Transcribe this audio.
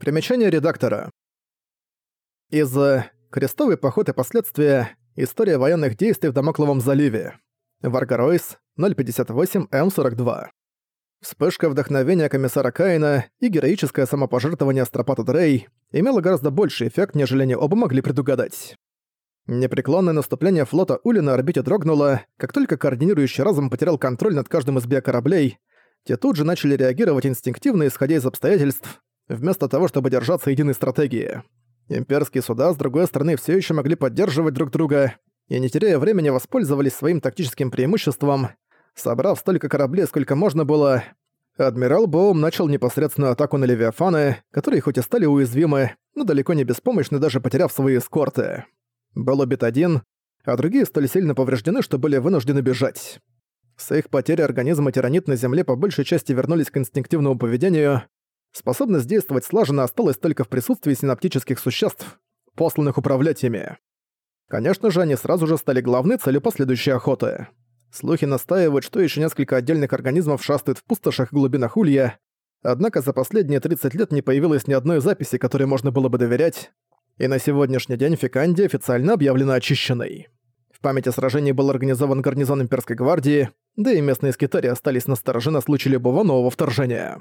Примечание редактора. Из «Крестовый поход и последствия История военных действий в Дамокловом заливе. Варгаройс, 058 М42. Вспышка вдохновения комиссара Каина и героическое самопожертвование Астропата Дрей имело гораздо больший эффект, нежели они оба могли предугадать. Непреклонное наступление флота Ули на орбите дрогнуло, как только координирующий разум потерял контроль над каждым из биокораблей, те тут же начали реагировать инстинктивно, исходя из обстоятельств, вместо того, чтобы держаться единой стратегии. Имперские суда, с другой стороны, все еще могли поддерживать друг друга и, не теряя времени, воспользовались своим тактическим преимуществом. Собрав столько кораблей, сколько можно было, адмирал Боум начал непосредственную атаку на Левиафаны, которые хоть и стали уязвимы, но далеко не беспомощны, даже потеряв свои эскорты. Был убит один, а другие столь сильно повреждены, что были вынуждены бежать. С их потерей организма тиранит на Земле по большей части вернулись к инстинктивному поведению, Способность действовать слаженно осталась только в присутствии синаптических существ, посланных управлять ими. Конечно же, они сразу же стали главной целью последующей охоты. Слухи настаивают, что еще несколько отдельных организмов шастают в пустошах и глубинах Улья, однако за последние 30 лет не появилось ни одной записи, которой можно было бы доверять, и на сегодняшний день Фиканди официально объявлена очищенной. В памяти сражений был организован гарнизон имперской гвардии, да и местные скитари остались на стороже на случай любого нового вторжения.